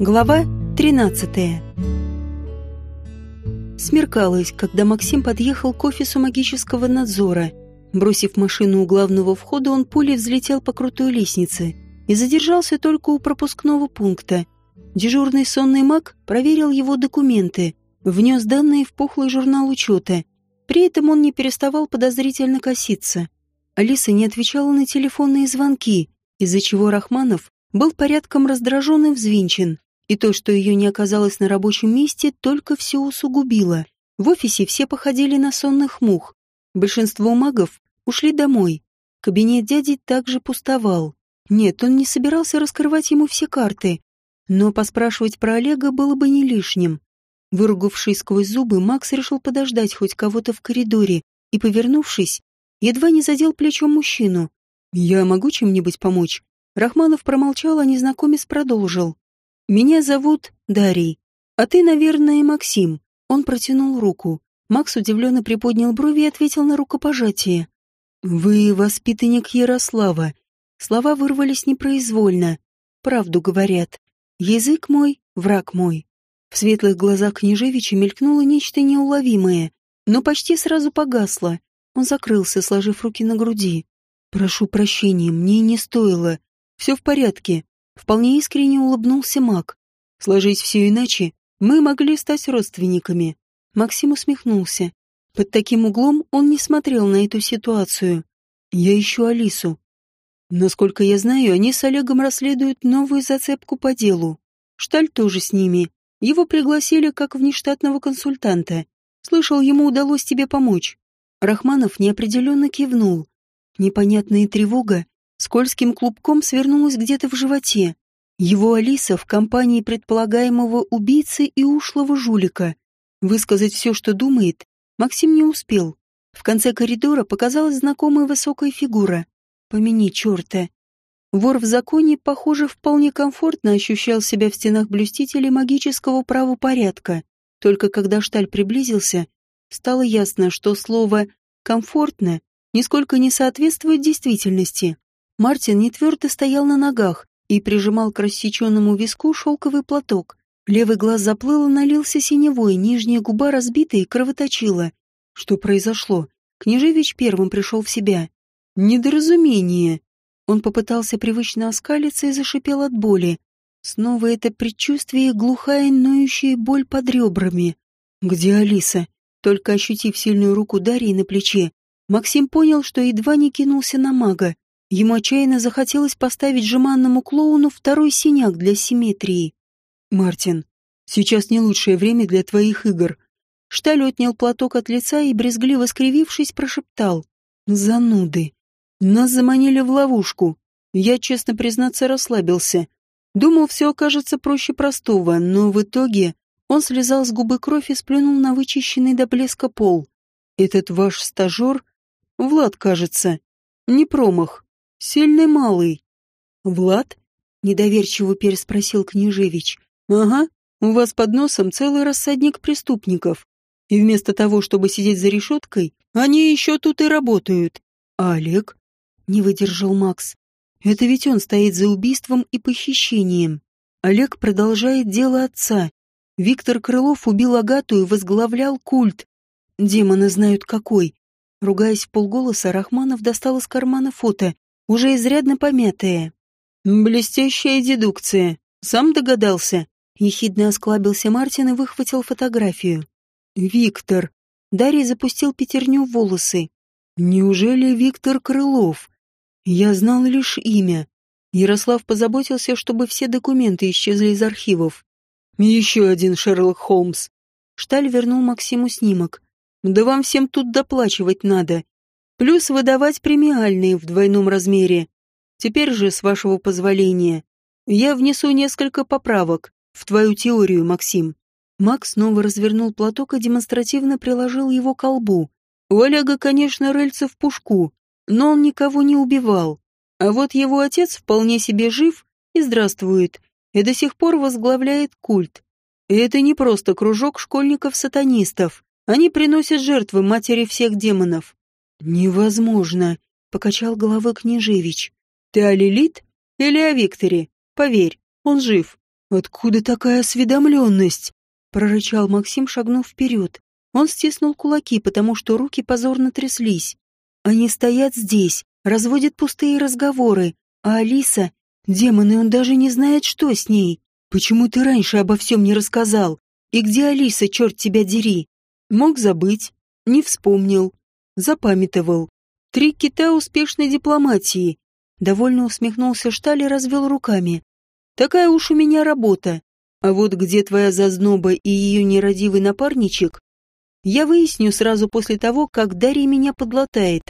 Глава 13 Смеркалось, когда Максим подъехал к офису магического надзора. Бросив машину у главного входа, он пулей взлетел по крутой лестнице и задержался только у пропускного пункта. Дежурный сонный маг проверил его документы, внес данные в пухлый журнал учета. При этом он не переставал подозрительно коситься. Алиса не отвечала на телефонные звонки, из-за чего Рахманов был порядком раздражен и взвинчен и то, что ее не оказалось на рабочем месте, только все усугубило. В офисе все походили на сонных мух. Большинство магов ушли домой. Кабинет дяди также пустовал. Нет, он не собирался раскрывать ему все карты, но поспрашивать про Олега было бы не лишним. Выругавшись сквозь зубы, Макс решил подождать хоть кого-то в коридоре и, повернувшись, едва не задел плечом мужчину. «Я могу чем-нибудь помочь?» Рахманов промолчал, а незнакомец продолжил. «Меня зовут Дарий, а ты, наверное, Максим». Он протянул руку. Макс удивленно приподнял брови и ответил на рукопожатие. «Вы воспитанник Ярослава». Слова вырвались непроизвольно. Правду говорят. Язык мой, враг мой. В светлых глазах княжевича мелькнуло нечто неуловимое, но почти сразу погасло. Он закрылся, сложив руки на груди. «Прошу прощения, мне не стоило. Все в порядке. Вполне искренне улыбнулся маг. Сложить все иначе, мы могли стать родственниками. Максим усмехнулся. Под таким углом он не смотрел на эту ситуацию. Я ищу Алису. Насколько я знаю, они с Олегом расследуют новую зацепку по делу. Шталь тоже с ними. Его пригласили как внештатного консультанта. Слышал, ему удалось тебе помочь. Рахманов неопределенно кивнул. Непонятная тревога скользким клубком свернулась где-то в животе. Его Алиса в компании предполагаемого убийцы и ушлого жулика. Высказать все, что думает, Максим не успел. В конце коридора показалась знакомая высокая фигура. Помяни черта. Вор в законе, похоже, вполне комфортно ощущал себя в стенах блюстителей магического правопорядка. Только когда Шталь приблизился, стало ясно, что слово «комфортно» нисколько не соответствует действительности. Мартин не твердо стоял на ногах и прижимал к рассеченному виску шелковый платок. Левый глаз заплыл и налился синевой, нижняя губа разбита и кровоточила. Что произошло? Княжевич первым пришел в себя. Недоразумение. Он попытался привычно оскалиться и зашипел от боли. Снова это предчувствие глухая, ноющая боль под ребрами. Где Алиса? Только ощутив сильную руку Дарьи на плече, Максим понял, что едва не кинулся на мага. Ему отчаянно захотелось поставить жеманному клоуну второй синяк для симметрии. «Мартин, сейчас не лучшее время для твоих игр». Шталь отнял платок от лица и, брезгливо скривившись, прошептал. «Зануды. Нас заманили в ловушку. Я, честно признаться, расслабился. Думал, все окажется проще простого, но в итоге он слезал с губы кровь и сплюнул на вычищенный до блеска пол. Этот ваш стажер, Влад, кажется, не промах. Сильный малый. Влад? Недоверчиво переспросил княжевич. Ага, у вас под носом целый рассадник преступников. И вместо того, чтобы сидеть за решеткой, они еще тут и работают. А Олег? Не выдержал Макс. Это ведь он стоит за убийством и похищением. Олег продолжает дело отца. Виктор Крылов убил Агату и возглавлял культ. Демоны знают какой. Ругаясь в полголоса, Рахманов достал из кармана фото уже изрядно помятое. «Блестящая дедукция. Сам догадался?» Ехидно осклабился Мартин и выхватил фотографию. «Виктор». Дарья запустил пятерню в волосы. «Неужели Виктор Крылов?» Я знал лишь имя. Ярослав позаботился, чтобы все документы исчезли из архивов. «Еще один Шерлок Холмс». Шталь вернул Максиму снимок. «Да вам всем тут доплачивать надо плюс выдавать премиальные в двойном размере. Теперь же, с вашего позволения, я внесу несколько поправок в твою теорию, Максим. Макс снова развернул платок и демонстративно приложил его к колбу. У Олега, конечно, рыльца в пушку, но он никого не убивал. А вот его отец вполне себе жив и здравствует, и до сих пор возглавляет культ. И это не просто кружок школьников-сатанистов. Они приносят жертвы матери всех демонов. «Невозможно», — покачал головой княжевич. «Ты о Лилит или о Викторе? Поверь, он жив. «Откуда такая осведомленность?» — прорычал Максим, шагнув вперед. Он стиснул кулаки, потому что руки позорно тряслись. Они стоят здесь, разводят пустые разговоры, а Алиса... Демоны, он даже не знает, что с ней. Почему ты раньше обо всем не рассказал? И где Алиса, черт тебя дери? Мог забыть, не вспомнил, запамятовал. Три кита успешной дипломатии. Довольно усмехнулся Шталь и развел руками. Такая уж у меня работа. А вот где твоя зазноба и ее нерадивый напарничек, я выясню сразу после того, как Дарья меня подлатает.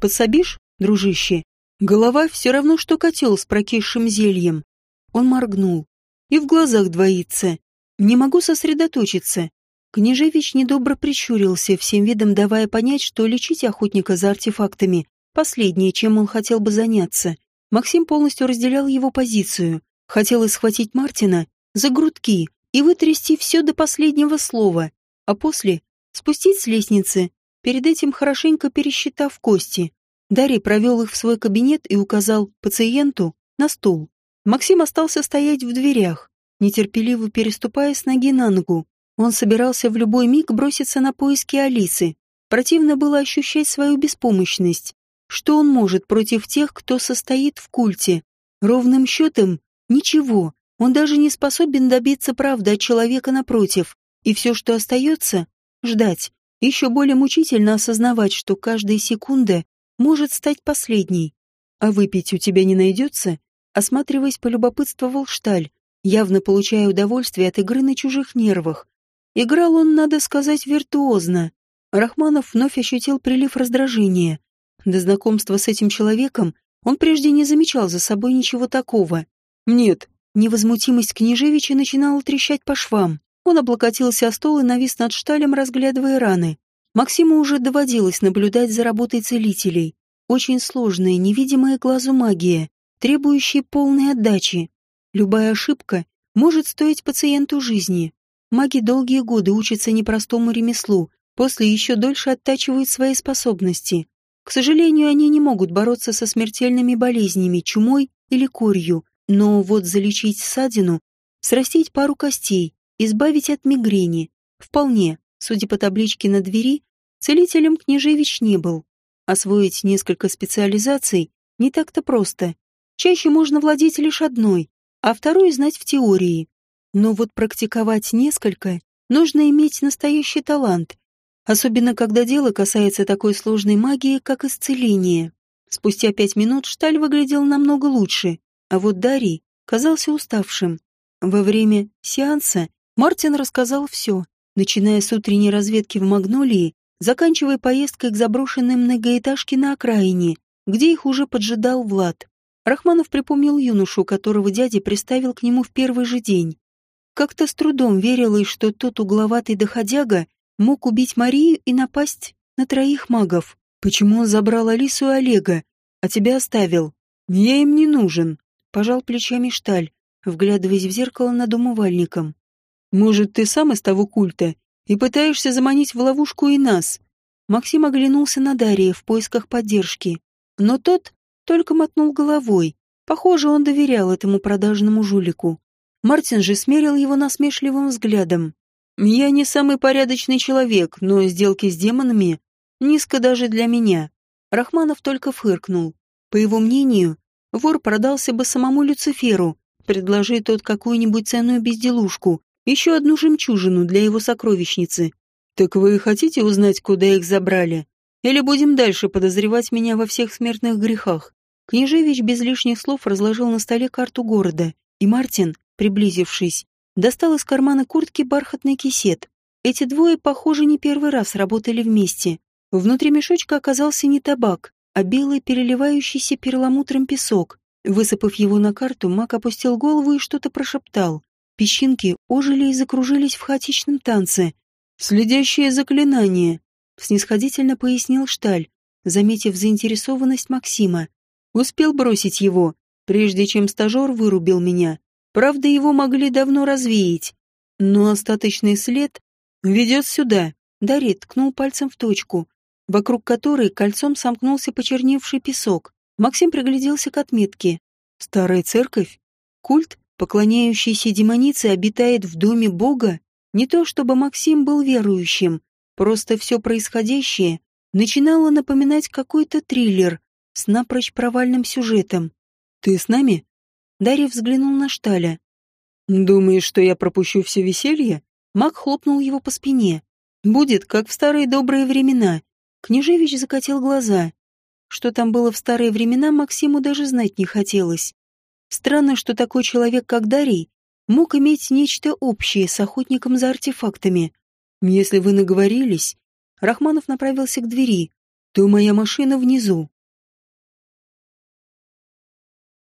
Подсобишь, дружище? Голова все равно, что котел с прокисшим зельем. Он моргнул. И в глазах двоится. Не могу сосредоточиться. Княжевич недобро прищурился, всем видом давая понять, что лечить охотника за артефактами — последнее, чем он хотел бы заняться. Максим полностью разделял его позицию. Хотела схватить Мартина за грудки и вытрясти все до последнего слова, а после спустить с лестницы, перед этим хорошенько пересчитав кости. Дарий провел их в свой кабинет и указал пациенту на стул. Максим остался стоять в дверях, нетерпеливо переступая с ноги на ногу. Он собирался в любой миг броситься на поиски Алисы. Противно было ощущать свою беспомощность. Что он может против тех, кто состоит в культе? Ровным счетом Ничего, он даже не способен добиться правды от человека напротив, и все, что остается, ждать. Еще более мучительно осознавать, что каждая секунда может стать последней. А выпить у тебя не найдется? Осматриваясь, полюбопытствовал Шталь, явно получая удовольствие от игры на чужих нервах. Играл он, надо сказать, виртуозно. Рахманов вновь ощутил прилив раздражения. До знакомства с этим человеком он прежде не замечал за собой ничего такого. «Нет». Невозмутимость княжевича начинала трещать по швам. Он облокотился о стол и навис над шталем, разглядывая раны. Максиму уже доводилось наблюдать за работой целителей. Очень сложная, невидимая глазу магия, требующая полной отдачи. Любая ошибка может стоить пациенту жизни. Маги долгие годы учатся непростому ремеслу, после еще дольше оттачивают свои способности. К сожалению, они не могут бороться со смертельными болезнями, чумой или корью, но вот залечить ссадину, срастить пару костей, избавить от мигрени, вполне, судя по табличке на двери, целителем Княжевич не был. Освоить несколько специализаций не так-то просто. Чаще можно владеть лишь одной, а вторую знать в теории. Но вот практиковать несколько нужно иметь настоящий талант, особенно когда дело касается такой сложной магии, как исцеление. Спустя пять минут Шталь выглядел намного лучше. А вот Дарий казался уставшим. Во время сеанса Мартин рассказал все, начиная с утренней разведки в Магнолии, заканчивая поездкой к заброшенной многоэтажке на окраине, где их уже поджидал Влад. Рахманов припомнил юношу, которого дядя приставил к нему в первый же день. Как-то с трудом верилось, что тот угловатый доходяга мог убить Марию и напасть на троих магов. Почему он забрал Алису и Олега, а тебя оставил? Я им не нужен. Пожал плечами Шталь, вглядываясь в зеркало над умывальником. «Может, ты сам из того культа и пытаешься заманить в ловушку и нас?» Максим оглянулся на Дария в поисках поддержки, но тот только мотнул головой. Похоже, он доверял этому продажному жулику. Мартин же смерил его насмешливым взглядом. «Я не самый порядочный человек, но сделки с демонами низко даже для меня». Рахманов только фыркнул. По его мнению, Вор продался бы самому Люциферу, предложи тот какую-нибудь ценную безделушку, еще одну жемчужину для его сокровищницы. Так вы хотите узнать, куда их забрали? Или будем дальше подозревать меня во всех смертных грехах? Княжевич без лишних слов разложил на столе карту города, и Мартин, приблизившись, достал из кармана куртки бархатный кисет. Эти двое, похоже, не первый раз работали вместе. Внутри мешочка оказался не табак, а белый переливающийся перламутром песок. Высыпав его на карту, маг опустил голову и что-то прошептал. Песчинки ожили и закружились в хаотичном танце. «Следящее заклинание», — снисходительно пояснил Шталь, заметив заинтересованность Максима. «Успел бросить его, прежде чем стажер вырубил меня. Правда, его могли давно развеять. Но остаточный след ведет сюда». Дарья ткнул пальцем в точку, вокруг которой кольцом сомкнулся почерневший песок. Максим пригляделся к отметке. Старая церковь? Культ? Поклоняющаяся демоница обитает в доме Бога? Не то чтобы Максим был верующим, просто все происходящее начинало напоминать какой-то триллер с напрочь провальным сюжетом. «Ты с нами?» Дарья взглянул на Шталя. «Думаешь, что я пропущу все веселье?» Мак хлопнул его по спине. «Будет, как в старые добрые времена». Княжевич закатил глаза. Что там было в старые времена, Максиму даже знать не хотелось. Странно, что такой человек, как Дарий, мог иметь нечто общее с охотником за артефактами. Если вы наговорились, Рахманов направился к двери, то моя машина внизу.